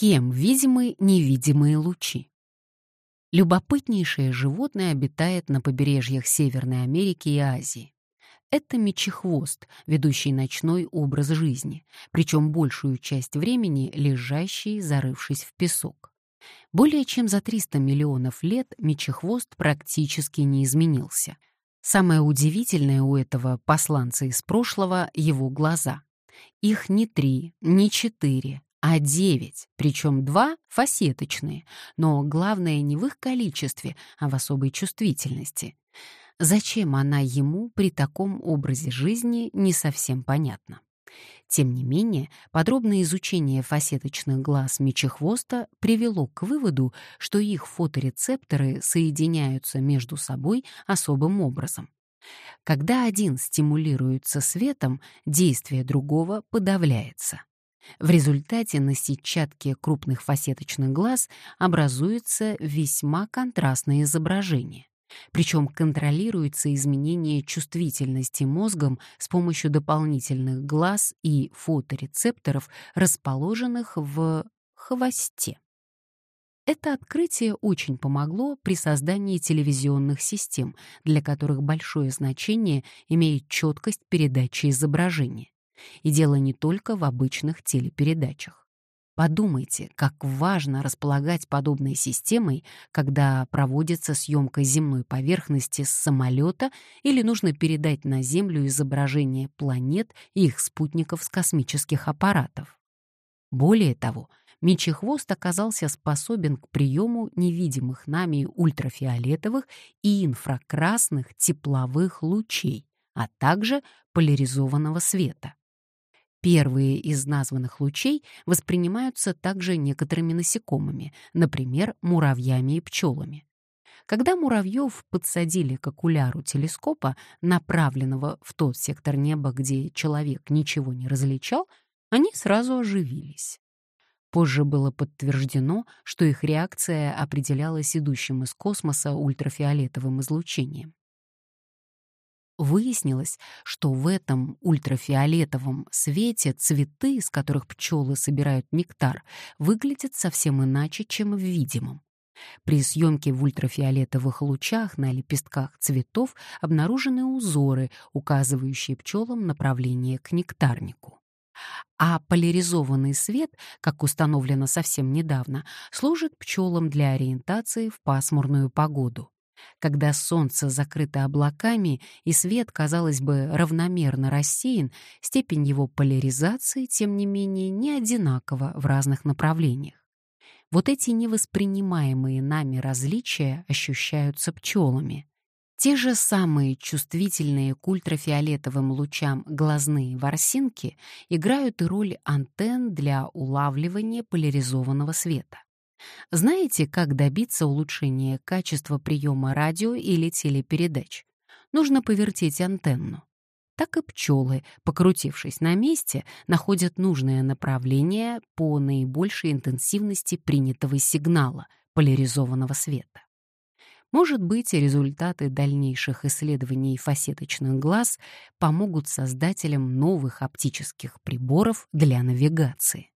Кем видимы невидимые лучи? Любопытнейшее животное обитает на побережьях Северной Америки и Азии. Это мечехвост, ведущий ночной образ жизни, причем большую часть времени лежащий, зарывшись в песок. Более чем за 300 миллионов лет мечехвост практически не изменился. Самое удивительное у этого посланца из прошлого — его глаза. Их не три, не четыре, а девять, причем два фасеточные, но главное не в их количестве, а в особой чувствительности. Зачем она ему при таком образе жизни, не совсем понятно. Тем не менее, подробное изучение фасеточных глаз мечехвоста привело к выводу, что их фоторецепторы соединяются между собой особым образом. Когда один стимулируется светом, действие другого подавляется. В результате на сетчатке крупных фасеточных глаз образуется весьма контрастное изображение. Причем контролируется изменение чувствительности мозгом с помощью дополнительных глаз и фоторецепторов, расположенных в хвосте. Это открытие очень помогло при создании телевизионных систем, для которых большое значение имеет четкость передачи изображения. И дело не только в обычных телепередачах. Подумайте, как важно располагать подобной системой, когда проводится съемка земной поверхности с самолета или нужно передать на Землю изображение планет и их спутников с космических аппаратов. Более того, Мечехвост оказался способен к приему невидимых нами ультрафиолетовых и инфракрасных тепловых лучей, а также поляризованного света. Первые из названных лучей воспринимаются также некоторыми насекомыми, например, муравьями и пчелами. Когда муравьев подсадили к окуляру телескопа, направленного в тот сектор неба, где человек ничего не различал, они сразу оживились. Позже было подтверждено, что их реакция определялась идущим из космоса ультрафиолетовым излучением. Выяснилось, что в этом ультрафиолетовом свете цветы, из которых пчелы собирают нектар, выглядят совсем иначе, чем в видимом. При съемке в ультрафиолетовых лучах на лепестках цветов обнаружены узоры, указывающие пчелам направление к нектарнику. А поляризованный свет, как установлено совсем недавно, служит пчелам для ориентации в пасмурную погоду. Когда солнце закрыто облаками и свет, казалось бы, равномерно рассеян, степень его поляризации, тем не менее, не одинакова в разных направлениях. Вот эти невоспринимаемые нами различия ощущаются пчелами. Те же самые чувствительные к ультрафиолетовым лучам глазные ворсинки играют и роль антенн для улавливания поляризованного света. Знаете, как добиться улучшения качества приема радио или телепередач? Нужно повертеть антенну. Так и пчелы, покрутившись на месте, находят нужное направление по наибольшей интенсивности принятого сигнала, поляризованного света. Может быть, результаты дальнейших исследований фасеточных глаз помогут создателям новых оптических приборов для навигации.